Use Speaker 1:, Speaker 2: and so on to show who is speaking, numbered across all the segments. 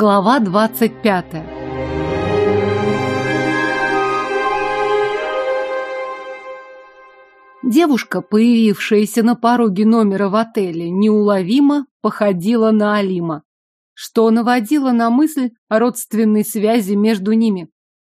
Speaker 1: Глава двадцать пятая Девушка, появившаяся на пороге номера в отеле, неуловимо походила на Алима, что наводило на мысль о родственной связи между ними.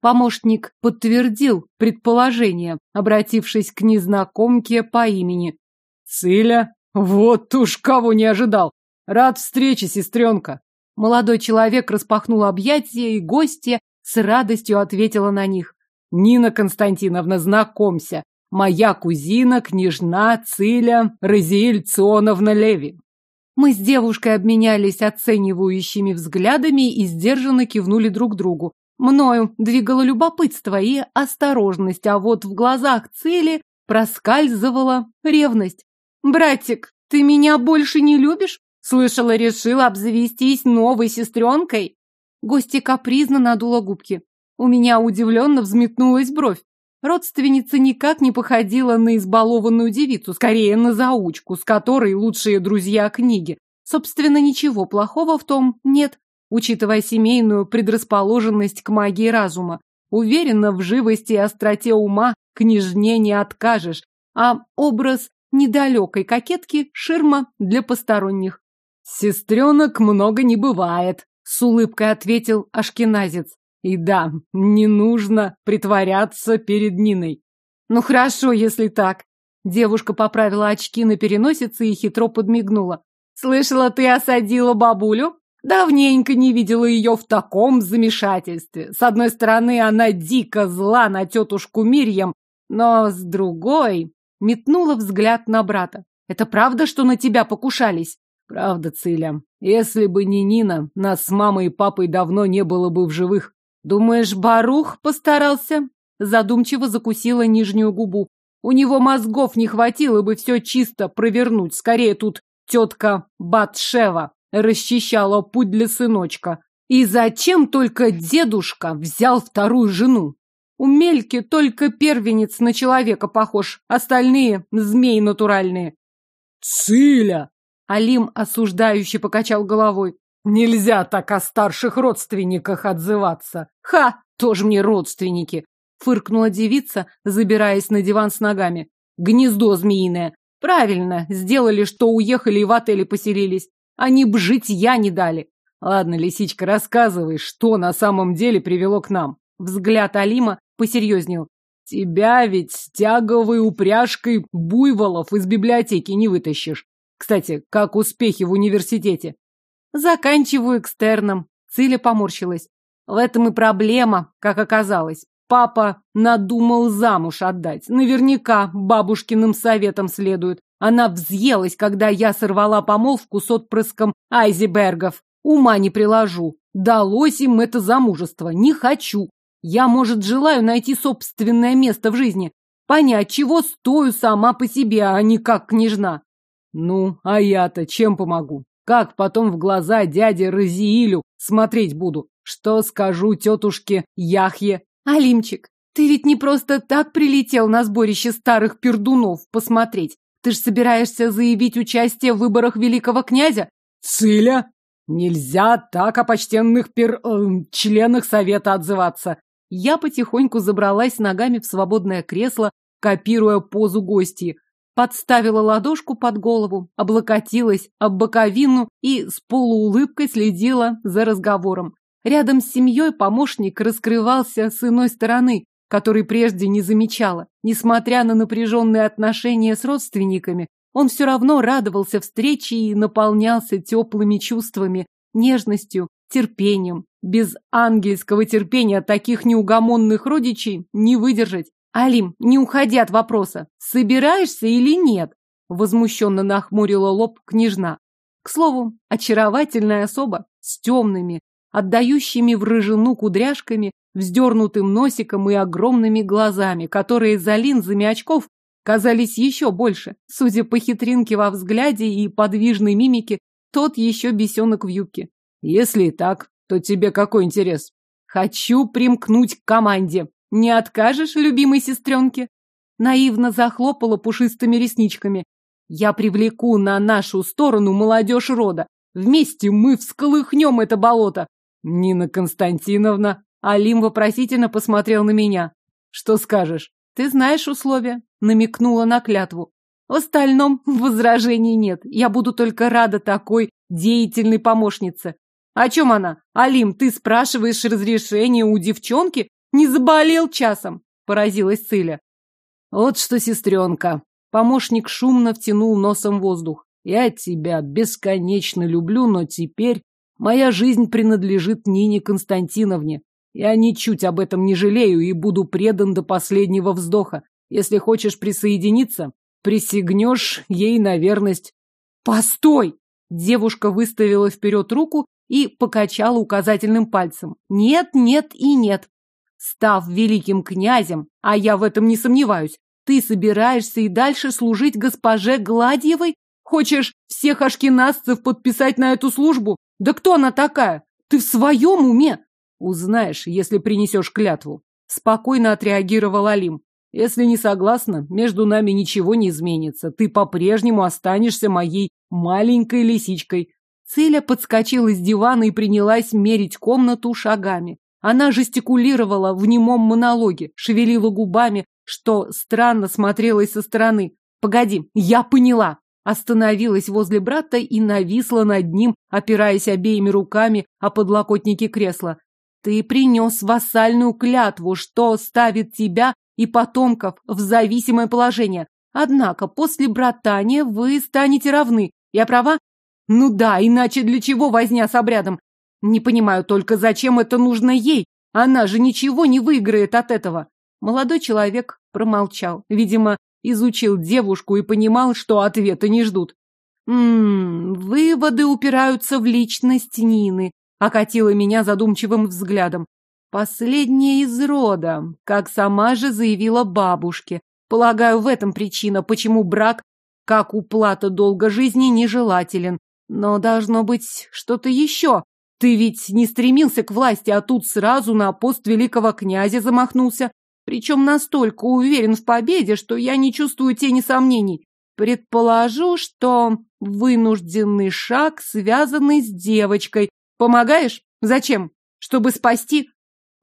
Speaker 1: Помощник подтвердил предположение, обратившись к незнакомке по имени.
Speaker 2: «Циля? Вот уж кого не ожидал! Рад встрече, сестренка!»
Speaker 1: Молодой человек распахнул объятия, и гостья с радостью ответила на них.
Speaker 2: «Нина Константиновна, знакомься, моя кузина, княжна Циля Розиэль Ционовна Леви».
Speaker 1: Мы с девушкой обменялись оценивающими взглядами и сдержанно кивнули друг другу. Мною двигало любопытство и осторожность, а вот в глазах Цили проскальзывала ревность. «Братик, ты меня больше не любишь?» Слышала, решила обзавестись новой сестренкой. Гостья капризно надула губки. У меня удивленно взметнулась бровь. Родственница никак не походила на избалованную девицу, скорее на заучку, с которой лучшие друзья книги. Собственно, ничего плохого в том нет, учитывая семейную предрасположенность к магии разума. Уверена, в живости и остроте ума княжне не откажешь, а образ недалекой кокетки – ширма для посторонних.
Speaker 2: «Сестренок много не бывает», — с улыбкой ответил ашкеназец. «И да, не нужно притворяться перед Ниной».
Speaker 1: «Ну хорошо, если так». Девушка поправила очки на переносице и хитро подмигнула. «Слышала, ты осадила бабулю? Давненько не видела ее в таком замешательстве. С одной стороны, она дико зла на тетушку Мирьям, но с другой...» Метнула взгляд на брата. «Это правда, что на тебя покушались?»
Speaker 2: Правда, Циля, если бы не Нина, нас с мамой и папой давно не было бы в живых.
Speaker 1: Думаешь, Барух постарался? Задумчиво закусила нижнюю губу. У него мозгов не хватило бы все чисто провернуть. Скорее тут тетка Батшева расчищала путь для сыночка. И зачем только дедушка взял вторую жену? У Мельки только первенец на человека похож, остальные – змеи натуральные.
Speaker 2: «Циля!»
Speaker 1: Алим осуждающе покачал головой.
Speaker 2: Нельзя так о старших родственниках отзываться.
Speaker 1: Ха, тоже мне родственники. Фыркнула девица, забираясь на диван с ногами. Гнездо змеиное. Правильно, сделали, что уехали и в отеле поселились. Они б житья не дали.
Speaker 2: Ладно, лисичка, рассказывай, что на самом деле привело к нам.
Speaker 1: Взгляд Алима посерьезнел.
Speaker 2: Тебя ведь тяговой упряжкой буйволов из библиотеки не вытащишь. Кстати, как успехи в университете?
Speaker 1: Заканчиваю экстерном. Циля поморщилась. В этом и проблема, как оказалось. Папа надумал замуж отдать. Наверняка бабушкиным советом следует. Она взъелась, когда я сорвала помолвку с отпрыском Айзебергов. Ума не приложу. Далось им это замужество. Не хочу. Я, может, желаю найти собственное место в жизни. Понять, чего стою сама по себе, а не как княжна.
Speaker 2: Ну, а я-то чем помогу? Как потом в глаза дяде Розиилю смотреть буду? Что скажу тетушке Яхье?
Speaker 1: Алимчик, ты ведь не просто так прилетел на сборище старых пердунов посмотреть. Ты ж собираешься заявить участие в выборах великого князя?
Speaker 2: Циля? Нельзя так о почтенных пер... Э, членах совета отзываться.
Speaker 1: Я потихоньку забралась ногами в свободное кресло, копируя позу гостьи подставила ладошку под голову, облокотилась об боковину и с полуулыбкой следила за разговором. Рядом с семьей помощник раскрывался с иной стороны, которой прежде не замечала. Несмотря на напряженные отношения с родственниками, он все равно радовался встрече и наполнялся теплыми чувствами, нежностью, терпением. Без ангельского терпения таких неугомонных родичей не выдержать. Алим, не уходи от вопроса. Собираешься или нет? Возмущенно нахмурила лоб княжна. К слову, очаровательная особа с темными, отдающими в рыжину кудряшками, вздернутым носиком и огромными глазами, которые за линзами очков казались еще больше. Судя по хитринке во взгляде и подвижной мимике, тот еще бесенок в юбке.
Speaker 2: Если и так, то тебе какой интерес?
Speaker 1: Хочу примкнуть к команде. Не откажешь, любимой сестренке? Наивно захлопала пушистыми ресничками. Я привлеку на нашу сторону молодежь рода. Вместе мы всколыхнем это болото.
Speaker 2: Нина Константиновна. Алим вопросительно посмотрел на меня. Что скажешь?
Speaker 1: Ты знаешь условия, намекнула на клятву. В остальном возражений нет. Я буду только рада такой деятельной помощнице. О чем она? Алим, ты спрашиваешь разрешение у девчонки? Не заболел часом? Поразилась Циля.
Speaker 2: Вот что, сестренка. Помощник шумно втянул носом воздух. Я тебя бесконечно люблю, но теперь моя жизнь принадлежит Нине Константиновне. Я ничуть об этом не жалею и буду предан до последнего вздоха. Если хочешь присоединиться, присягнешь ей на верность.
Speaker 1: Постой! Девушка выставила вперед руку и покачала указательным пальцем. Нет, нет и нет. Став великим князем, а я в этом не сомневаюсь, ты собираешься и дальше служить госпоже Гладьевой? Хочешь всех ашкеназцев подписать на эту службу? Да кто она такая? Ты в своем уме?
Speaker 2: Узнаешь, если принесешь клятву. Спокойно отреагировал Алим. Если не согласна, между нами ничего не изменится. Ты по-прежнему останешься моей маленькой лисичкой.
Speaker 1: Циля подскочила с дивана и принялась мерить комнату шагами. Она жестикулировала в немом монологе, шевелила губами, что странно смотрелось со стороны. «Погоди, я поняла!» Остановилась возле брата и нависла над ним, опираясь обеими руками о подлокотники кресла. «Ты принес вассальную клятву, что ставит тебя и потомков в зависимое положение. Однако после братания вы станете равны. Я права? Ну да, иначе для чего возня с обрядом? Не понимаю только, зачем это нужно ей? Она же ничего не выиграет от этого. Молодой человек промолчал. Видимо, изучил девушку и понимал, что ответа не ждут. «Ммм, выводы упираются в личность Нины», — окатила меня задумчивым взглядом. «Последняя из рода, как сама же заявила бабушке. Полагаю, в этом причина, почему брак, как уплата долга жизни, нежелателен. Но должно быть что-то еще. Ты ведь не стремился к власти, а тут сразу на пост великого князя замахнулся. Причем настолько уверен в победе, что я не чувствую тени сомнений. Предположу, что вынужденный шаг, связанный с девочкой. Помогаешь? Зачем? Чтобы спасти?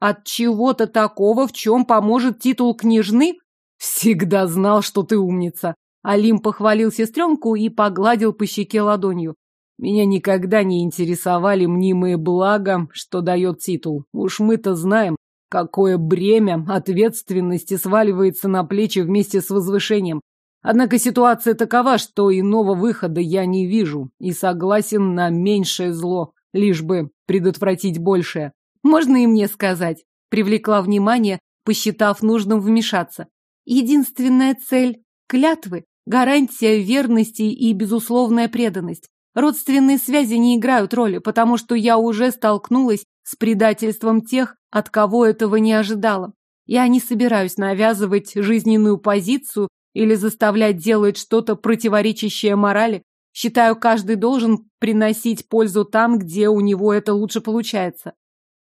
Speaker 1: От чего-то такого, в чем поможет титул княжны?
Speaker 2: Всегда знал, что ты умница. Алим похвалил сестренку и погладил по щеке ладонью. Меня никогда не интересовали мнимые блага, что дает титул. Уж мы-то знаем, какое бремя ответственности сваливается на плечи вместе с возвышением. Однако ситуация такова, что иного выхода я не вижу и согласен на меньшее зло, лишь бы предотвратить большее.
Speaker 1: Можно и мне сказать. Привлекла внимание, посчитав нужным вмешаться. Единственная цель – клятвы, гарантия верности и безусловная преданность. Родственные связи не играют роли, потому что я уже столкнулась с предательством тех, от кого этого не ожидала. Я не собираюсь навязывать жизненную позицию или заставлять делать что-то противоречащее морали. Считаю, каждый должен приносить пользу там, где у него это лучше получается.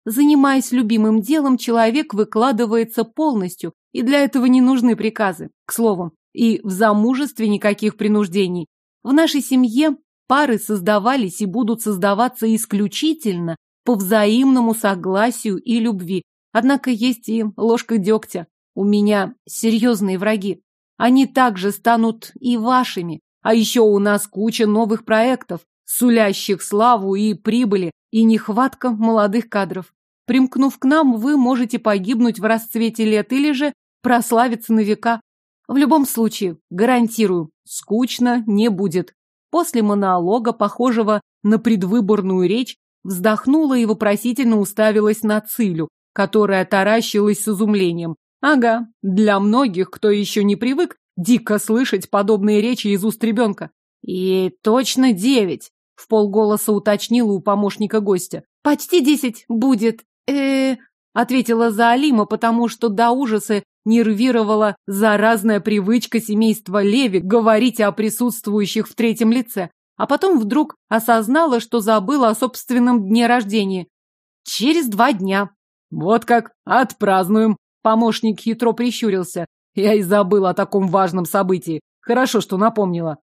Speaker 1: Занимаясь любимым делом, человек выкладывается полностью, и для этого не нужны приказы, к слову. И в замужестве никаких принуждений. В нашей семье Пары создавались и будут создаваться исключительно по взаимному согласию и любви. Однако есть и ложка дегтя. У меня серьезные враги. Они также станут и вашими. А еще у нас куча новых проектов, сулящих славу и прибыли, и нехватка молодых кадров. Примкнув к нам, вы можете погибнуть в расцвете лет или же прославиться на века. В любом случае, гарантирую, скучно не будет. После монолога, похожего на предвыборную речь, вздохнула и вопросительно уставилась на Цилю, которая таращилась с изумлением. Ага, для многих, кто еще не привык, дико слышать подобные речи из уст ребенка. И точно девять, в полголоса уточнила у помощника гостя. Почти десять будет, э, ответила за Алима, потому что до ужаса нервировала заразная привычка семейства Леви говорить о присутствующих в третьем лице, а потом вдруг осознала, что забыла о собственном дне рождения. Через два дня.
Speaker 2: Вот как, отпразднуем. Помощник хитро прищурился. Я и забыла о таком важном событии. Хорошо, что напомнила.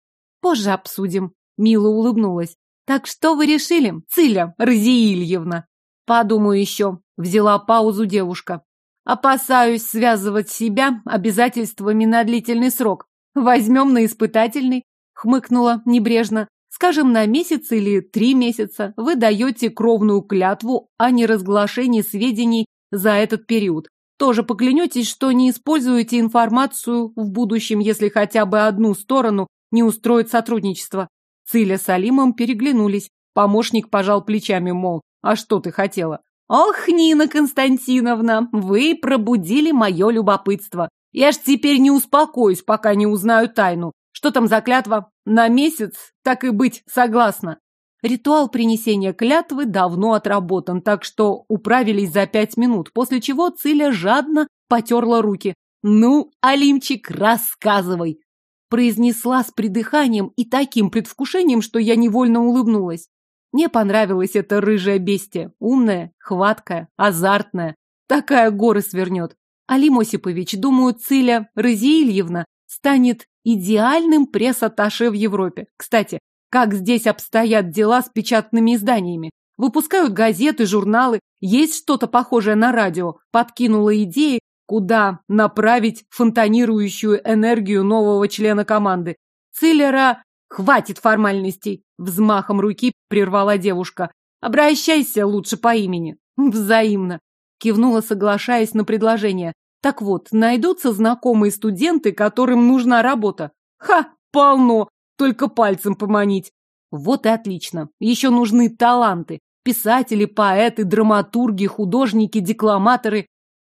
Speaker 1: Позже обсудим. Мила улыбнулась. Так что вы решили, Циля Разиильевна? Подумаю еще. Взяла паузу девушка. Опасаюсь связывать себя обязательствами на длительный срок. Возьмем на испытательный. Хмыкнула небрежно. Скажем, на месяц или три месяца вы даете кровную клятву о неразглашении сведений за этот период. Тоже поклянетесь, что не используете информацию в будущем, если хотя бы одну сторону не устроит сотрудничество. Циля с Алимом переглянулись. Помощник пожал плечами, мол, а что ты хотела? Ох, Нина Константиновна, вы пробудили мое любопытство. Я ж теперь не успокоюсь, пока не узнаю тайну. Что там за клятва? На месяц? Так и быть, согласна. Ритуал принесения клятвы давно отработан, так что управились за пять минут, после чего Циля жадно потерла руки. «Ну, Алимчик, рассказывай!» Произнесла с придыханием и таким предвкушением, что я невольно улыбнулась. Мне понравилась эта рыжая бестия. Умная, хваткая, азартная. Такая горы свернет. Алим Осипович, думаю, Циля Розиильевна станет идеальным пресс-атташе в Европе. Кстати, как здесь обстоят дела с печатными изданиями? Выпускают газеты, журналы, есть что-то похожее на радио. Подкинула идеи, куда направить фонтанирующую энергию нового члена команды. Циллера «Хватит формальностей!» Взмахом руки прервала девушка. «Обращайся лучше по имени». «Взаимно!» Кивнула, соглашаясь на предложение. Так вот, найдутся знакомые студенты, которым нужна работа. Ха, полно, только пальцем поманить. Вот и отлично. Еще нужны таланты. Писатели, поэты, драматурги, художники, декламаторы.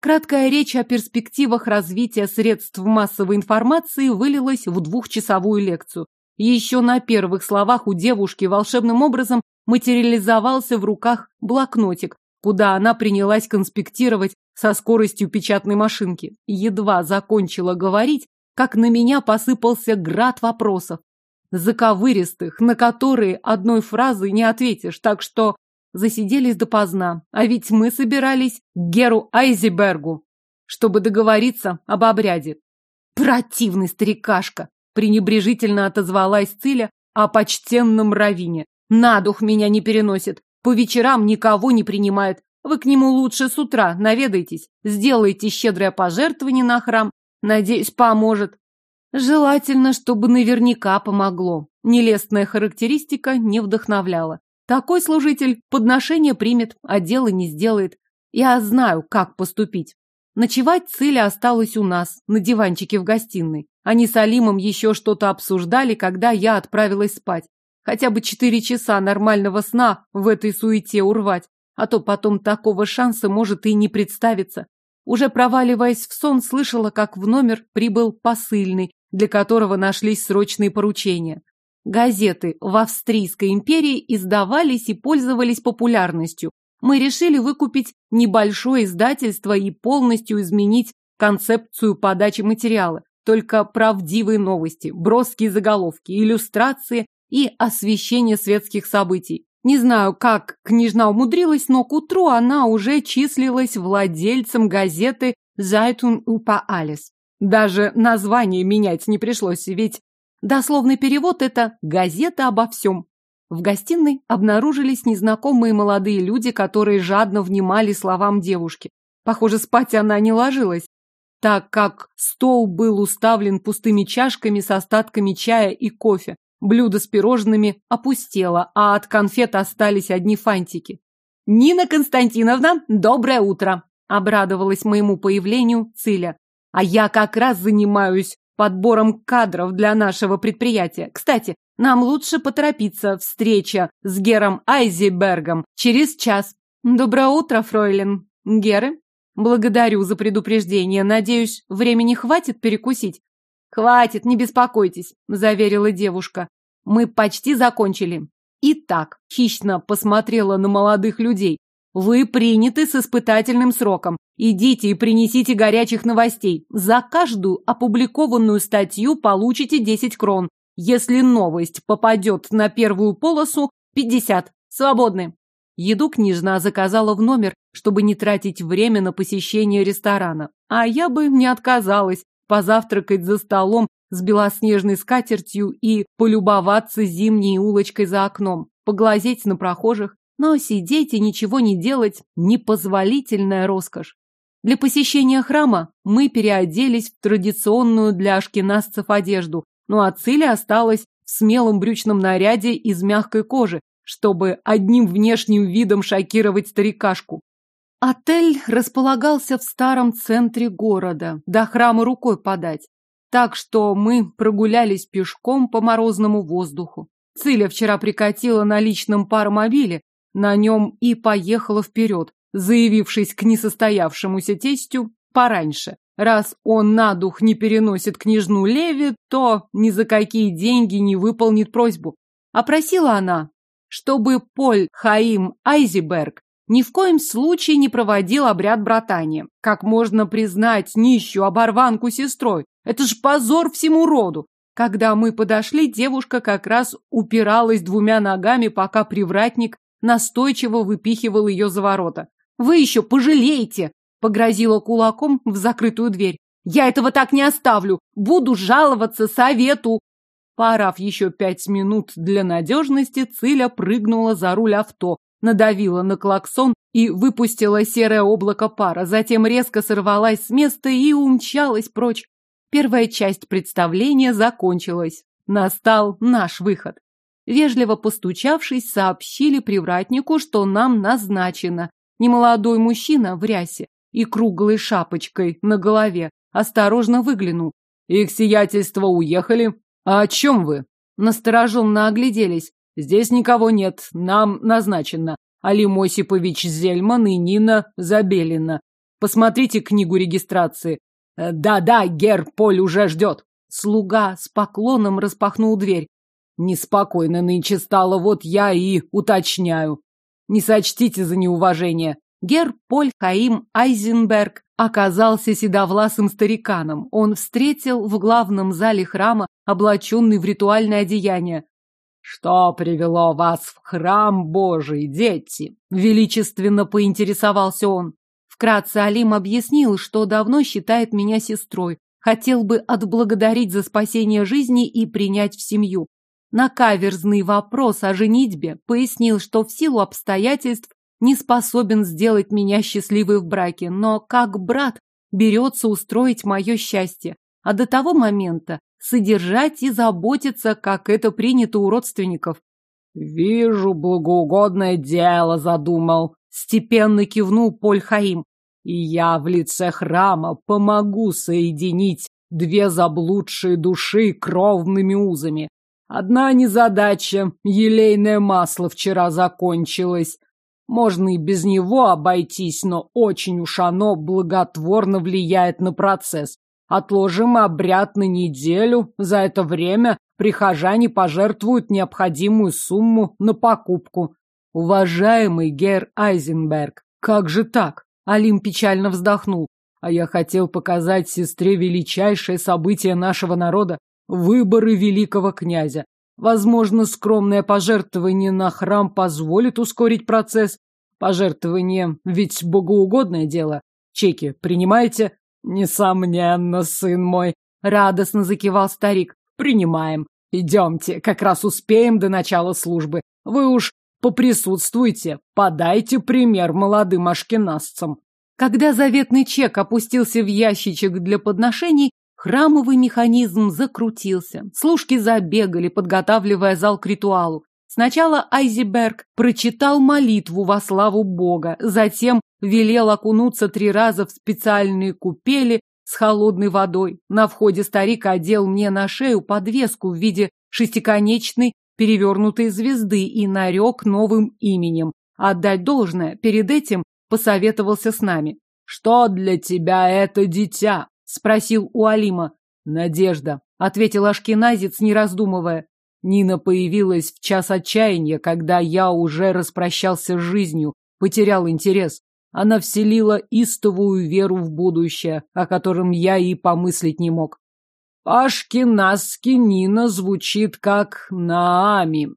Speaker 1: Краткая речь о перспективах развития средств массовой информации вылилась в двухчасовую лекцию. Еще на первых словах у девушки волшебным образом материализовался в руках блокнотик, куда она принялась конспектировать со скоростью печатной машинки. Едва закончила говорить, как на меня посыпался град вопросов. Заковыристых, на которые одной фразы не ответишь, так что засиделись допоздна. А ведь мы собирались к Геру Айзебергу, чтобы договориться об обряде. Противный старикашка! Пренебрежительно отозвалась Циля о почтенном Равине. На дух меня не переносит. По вечерам никого не принимает. Вы к нему лучше с утра наведайтесь. Сделайте щедрое пожертвование на храм. Надеюсь, поможет. Желательно, чтобы наверняка помогло. Нелестная характеристика не вдохновляла. Такой служитель подношение примет, а дело не сделает. Я знаю, как поступить. Ночевать Циля осталась у нас, на диванчике в гостиной. Они с Алимом еще что-то обсуждали, когда я отправилась спать. Хотя бы четыре часа нормального сна в этой суете урвать, а то потом такого шанса может и не представиться. Уже проваливаясь в сон, слышала, как в номер прибыл посыльный, для которого нашлись срочные поручения. Газеты в Австрийской империи издавались и пользовались популярностью. Мы решили выкупить небольшое издательство и полностью изменить концепцию подачи материала. Только правдивые новости, броские заголовки, иллюстрации и освещение светских событий. Не знаю, как княжна умудрилась, но к утру она уже числилась владельцем газеты «Зайтун Упа Алис». Даже название менять не пришлось, ведь дословный перевод – это «газета обо всем». В гостиной обнаружились незнакомые молодые люди, которые жадно внимали словам девушки. Похоже, спать она не ложилась, так как стол был уставлен пустыми чашками с остатками чая и кофе. Блюдо с пирожными опустело, а от конфет остались одни фантики. «Нина Константиновна, доброе утро!» – обрадовалась моему появлению Циля. «А я как раз занимаюсь подбором кадров для нашего предприятия. Кстати, нам лучше поторопиться. Встреча с Гером Айзебергом через час. Доброе утро, фройлен. Геры, благодарю за предупреждение. Надеюсь, времени хватит перекусить? Хватит, не беспокойтесь, заверила девушка. Мы почти закончили. Итак, хищно посмотрела на молодых людей. Вы приняты с испытательным сроком. Идите и принесите горячих новостей. За каждую опубликованную статью получите 10 крон. Если новость попадет на первую полосу, 50. Свободны. Еду княжна заказала в номер, чтобы не тратить время на посещение ресторана. А я бы не отказалась позавтракать за столом с белоснежной скатертью и полюбоваться зимней улочкой за окном, поглазеть на прохожих. Но сидеть и ничего не делать – непозволительная роскошь. Для посещения храма мы переоделись в традиционную для ашкеназцев одежду, ну а Циля осталась в смелом брючном наряде из мягкой кожи, чтобы одним внешним видом шокировать старикашку. Отель располагался в старом центре города, до храма рукой подать. Так что мы прогулялись пешком по морозному воздуху. Циля вчера прикатила на личном паромобиле, на нем и поехала вперед, заявившись к несостоявшемуся тестю пораньше. Раз он на дух не переносит княжну Леви, то ни за какие деньги не выполнит просьбу. А просила она, чтобы Поль Хаим Айзиберг ни в коем случае не проводил обряд братания. Как можно признать нищую оборванку сестрой? Это ж позор всему роду. Когда мы подошли, девушка как раз упиралась двумя ногами, пока привратник настойчиво выпихивал ее за ворота. «Вы еще пожалеете!» — погрозила кулаком в закрытую дверь. «Я этого так не оставлю! Буду жаловаться совету!» Поорав еще пять минут для надежности, Циля прыгнула за руль авто, надавила на клаксон и выпустила серое облако пара, затем резко сорвалась с места и умчалась прочь. Первая часть представления закончилась. Настал наш выход. Вежливо постучавшись, сообщили привратнику, что нам назначено. Немолодой мужчина в рясе и круглой шапочкой на голове осторожно выглянул. «Их сиятельство уехали. А о чем вы?» Настороженно огляделись. Здесь никого нет, нам назначено. Алим Осипович Зельман и Нина Забелина. Посмотрите книгу регистрации. Э, да-да, гер Поль уже ждет. Слуга с поклоном распахнул дверь. Неспокойно нынче стало, вот я и уточняю. Не сочтите за неуважение. Гер Поль Хаим Айзенберг оказался седовласым стариканом. Он встретил в главном зале храма, облаченный в ритуальное одеяние. «Что привело вас в храм Божий, дети?» — величественно поинтересовался он. Вкратце Алим объяснил, что давно считает меня сестрой, хотел бы отблагодарить за спасение жизни и принять в семью. На каверзный вопрос о женитьбе пояснил, что в силу обстоятельств не способен сделать меня счастливой в браке, но как брат берется устроить мое счастье. А до того момента содержать и заботиться, как это принято у родственников. «Вижу, благоугодное дело задумал», — степенно кивнул Поль Хаим. «И я в лице храма помогу соединить две заблудшие души кровными узами. Одна незадача — елейное масло вчера закончилось. Можно и без него обойтись, но очень уж оно благотворно влияет на процесс. Отложим обряд на неделю. За это время прихожане пожертвуют необходимую сумму на покупку. Уважаемый Гер Айзенберг, как же так? Алим печально вздохнул. А я хотел показать сестре величайшее событие нашего народа – выборы великого князя. Возможно, скромное пожертвование на храм позволит ускорить процесс. Пожертвование ведь богоугодное дело. Чеки принимаете? Несомненно, сын мой, радостно закивал старик. Принимаем. Идемте, как раз успеем до начала службы. Вы уж поприсутствуйте, подайте пример молодым ашкеназцам. Когда заветный чек опустился в ящичек для подношений, храмовый механизм закрутился. Служки забегали, подготавливая зал к ритуалу. Сначала Айзеберг прочитал молитву во славу Бога, затем велел окунуться три раза в специальные купели с холодной водой. На входе старик одел мне на шею подвеску в виде шестиконечной перевернутой звезды и нарек новым именем. Отдать должное, перед этим посоветовался с нами. «Что для тебя это дитя?» — спросил у Алима. «Надежда», — ответил Ашкеназец, не раздумывая. Нина появилась в час отчаяния, когда я уже распрощался с жизнью, потерял интерес. Она вселила истовую веру в будущее, о котором я и помыслить не мог. Пашкинаски Нина звучит как Наами.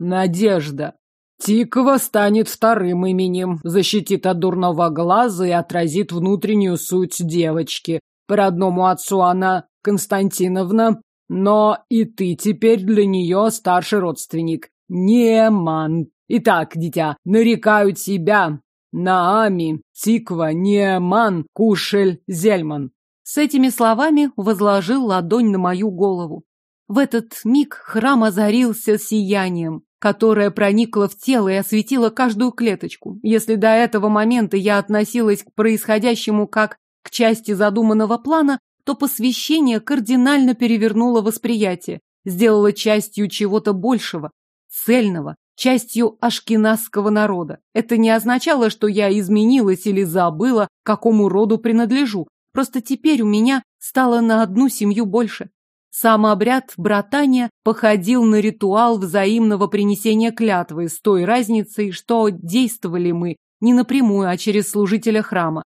Speaker 1: Надежда. Тикова станет вторым именем, защитит от дурного глаза и отразит внутреннюю суть девочки. Родному отцу она Константиновна, но и ты теперь для нее старший родственник. Неман.
Speaker 2: Итак, дитя, нарекают себя Наами, Тиква, Нееман, Кушель, Зельман.
Speaker 1: С этими словами возложил ладонь на мою голову. В этот миг храм озарился сиянием, которое проникло в тело и осветило каждую клеточку. Если до этого момента я относилась к происходящему как к части задуманного плана, то посвящение кардинально перевернуло восприятие, сделало частью чего-то большего, цельного, частью ашкеназского народа. Это не означало, что я изменилась или забыла, какому роду принадлежу. Просто теперь у меня стало на одну семью больше. Сам обряд братания походил на ритуал взаимного принесения клятвы с той разницей, что действовали мы не напрямую, а через служителя храма.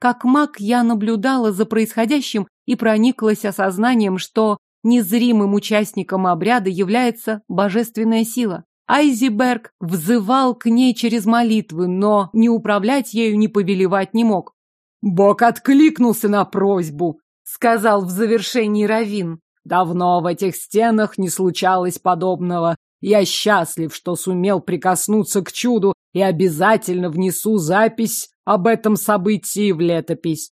Speaker 1: Как маг я наблюдала за происходящим и прониклась осознанием, что незримым участником обряда является божественная сила. Айзиберг взывал к ней через молитвы, но ни управлять ею, ни повелевать не мог.
Speaker 2: «Бог откликнулся на просьбу», —
Speaker 1: сказал в завершении Равин.
Speaker 2: «Давно в этих стенах не случалось подобного. Я счастлив, что сумел прикоснуться к чуду и обязательно внесу запись об этом событии в летопись».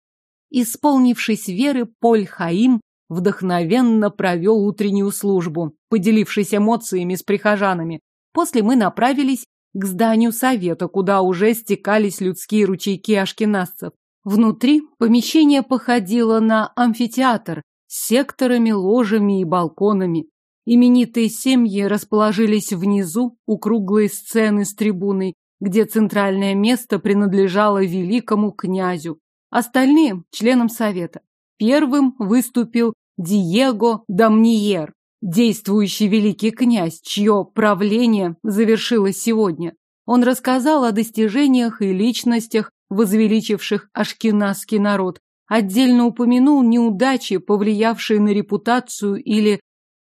Speaker 1: Исполнившись веры, Поль Хаим вдохновенно провел утреннюю службу, поделившись эмоциями с прихожанами. После мы направились к зданию совета, куда уже стекались людские ручейки ашкеназцев. Внутри помещение походило на амфитеатр с секторами, ложами и балконами. Именитые семьи расположились внизу у круглой сцены с трибуной, где центральное место принадлежало великому князю, остальные – членам совета. Первым выступил Диего Дамниер, действующий великий князь, чье правление завершилось сегодня. Он рассказал о достижениях и личностях, возвеличивших ашкеназский народ, отдельно упомянул неудачи, повлиявшие на репутацию или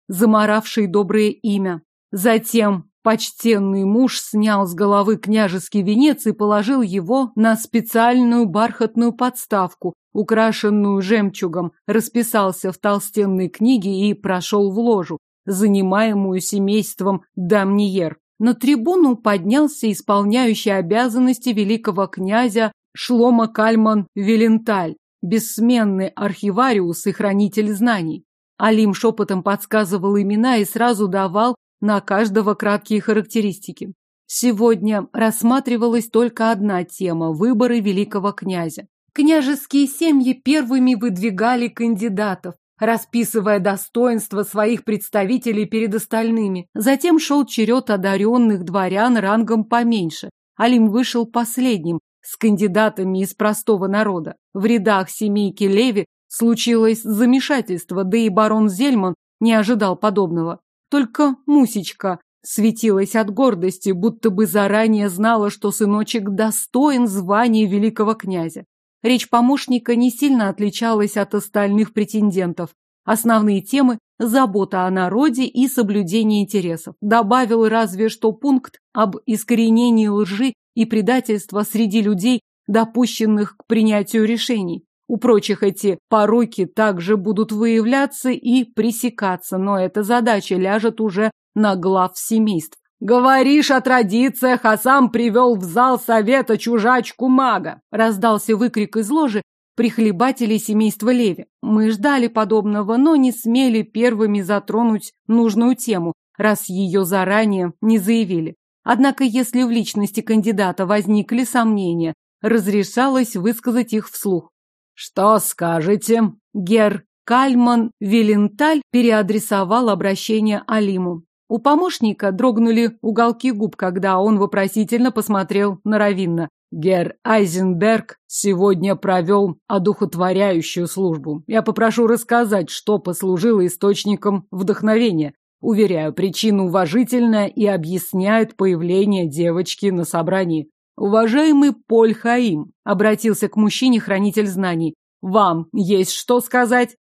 Speaker 1: заморавшие доброе имя. Затем почтенный муж снял с головы княжеский венец и положил его на специальную бархатную подставку, украшенную жемчугом, расписался в толстенной книге и прошел в ложу, занимаемую семейством Дамниер. На трибуну поднялся исполняющий обязанности великого князя Шлома Кальман Веленталь, бессменный архивариус и хранитель знаний. Алим шепотом подсказывал имена и сразу давал на каждого краткие характеристики. Сегодня рассматривалась только одна тема – выборы великого князя. Княжеские семьи первыми выдвигали кандидатов, расписывая достоинства своих представителей перед остальными. Затем шел черед одаренных дворян рангом поменьше. Алим вышел последним, с кандидатами из простого народа. В рядах семейки Леви случилось замешательство, да и барон Зельман не ожидал подобного. Только Мусечка светилась от гордости, будто бы заранее знала, что сыночек достоин звания великого князя. Речь помощника не сильно отличалась от остальных претендентов. Основные темы – забота о народе и соблюдение интересов. Добавил разве что пункт об искоренении лжи и предательства среди людей, допущенных к принятию решений. У прочих эти пороки также будут выявляться и пресекаться, но эта задача ляжет уже на глав семейств. «Говоришь о традициях, а сам привел в зал совета чужачку-мага!» Раздался выкрик из ложи прихлебателей семейства Леви. Мы ждали подобного, но не смели первыми затронуть нужную тему, раз ее заранее не заявили. Однако, если в личности кандидата возникли сомнения, разрешалось высказать их вслух. «Что скажете?» Гер Кальман Виленталь переадресовал обращение Алиму. У помощника дрогнули уголки губ, когда он вопросительно посмотрел на Равинна. Гер Айзенберг сегодня провел одухотворяющую службу. Я попрошу рассказать, что послужило источником вдохновения. Уверяю, причина уважительная и объясняет появление девочки на собрании. Уважаемый Поль Хаим, обратился к мужчине хранитель знаний. Вам есть что сказать?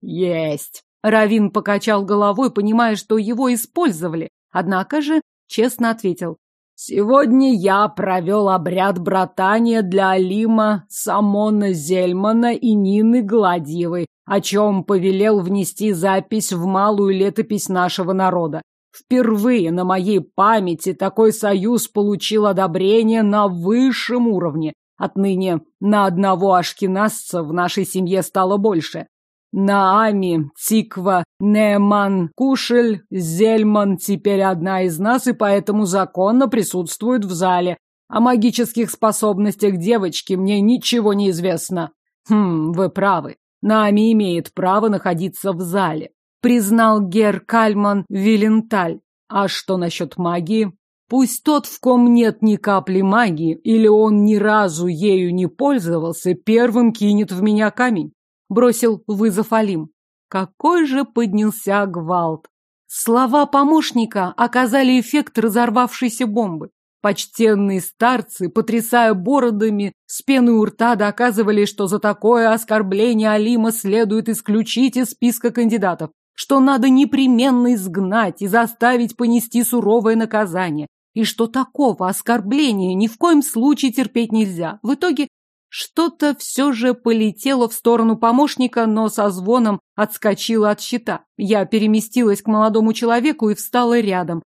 Speaker 1: Есть. Равин покачал головой, понимая, что его использовали, однако же честно ответил. «Сегодня я провел обряд братания для Алима, Самона Зельмана и Нины Гладьевой, о чем повелел внести запись в малую летопись нашего народа.
Speaker 2: Впервые на моей памяти такой союз получил одобрение на высшем уровне. Отныне на одного ашкенасца в нашей семье стало больше. Наами, Тиква, Неман, Кушель, Зельман теперь одна из нас и поэтому законно присутствует в зале. О магических способностях девочки мне ничего не известно. Хм, вы правы. Наами имеет право находиться в зале. Признал Гер Кальман Виленталь. А что насчет магии? Пусть тот, в ком нет ни капли магии, или он ни разу ею не пользовался, первым кинет в меня камень бросил вызов Алим. Какой же поднялся гвалт! Слова помощника оказали эффект разорвавшейся бомбы. Почтенные старцы, потрясая бородами, с пеной у рта доказывали, что за такое оскорбление Алима следует исключить из списка кандидатов, что надо непременно изгнать и заставить понести суровое наказание, и что такого оскорбления ни в коем случае терпеть нельзя. В итоге что-то все же полетело в сторону помощника, но со звоном отскочило от щита. Я переместилась к молодому человеку и встала рядом.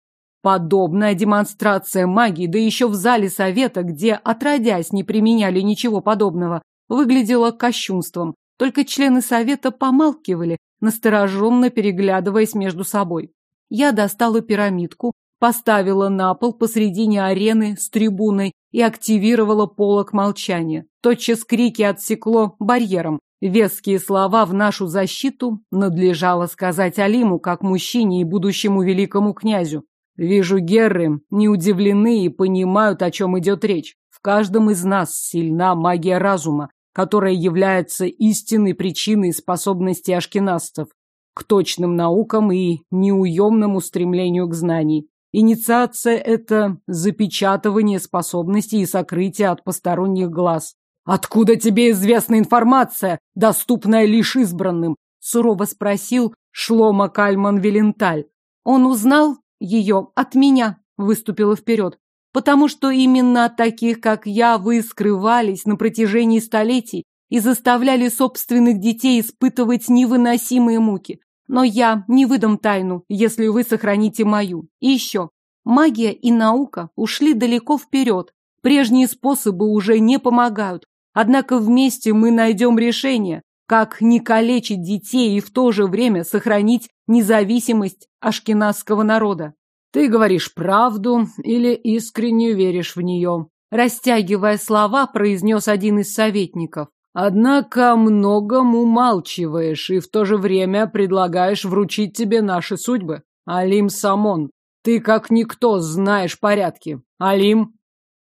Speaker 2: Подобная демонстрация магии, да еще в зале совета, где, отродясь, не применяли ничего подобного, выглядела кощунством. Только члены совета помалкивали, настороженно переглядываясь между собой. Я достала пирамидку, поставила на пол посредине арены с трибуной и активировала полок молчания. Тотчас крики отсекло барьером. Веские слова в нашу защиту надлежало сказать Алиму, как мужчине и будущему великому князю. Вижу, герры не удивлены и понимают, о чем идет речь. В каждом из нас сильна магия разума, которая является истинной причиной способности ашкенастов к точным наукам и неуемному стремлению к знаний. Инициация – это запечатывание способностей и сокрытие от посторонних глаз. «Откуда тебе известна информация, доступная лишь избранным?» – сурово спросил Шлома Кальман Веленталь. «Он узнал ее от меня», – выступила вперед. «Потому что именно от таких, как я, вы скрывались на протяжении столетий и заставляли собственных детей испытывать невыносимые муки. Но я не выдам тайну, если вы сохраните мою. И еще. Магия и наука ушли далеко вперед. Прежние способы уже не помогают. Однако вместе мы найдем решение, как не калечить детей и в то же время сохранить независимость ашкеназского народа. Ты говоришь правду или искренне веришь в нее? Растягивая слова, произнес один из советников. Однако многом умалчиваешь и в то же время предлагаешь вручить тебе наши судьбы. Алим Самон, ты как никто знаешь порядки. Алим?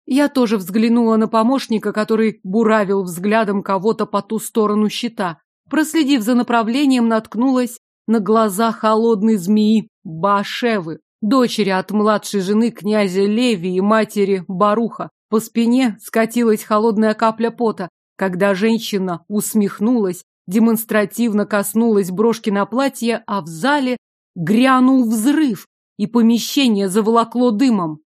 Speaker 2: Я тоже взглянула на помощника, который буравил взглядом кого-то по ту сторону щита. Проследив за направлением, наткнулась на глаза холодной змеи Башевы, дочери от младшей жены князя Леви и матери Баруха. По спине скатилась холодная капля пота, когда женщина усмехнулась, демонстративно коснулась брошки на платье, а в зале грянул взрыв, и помещение заволокло дымом.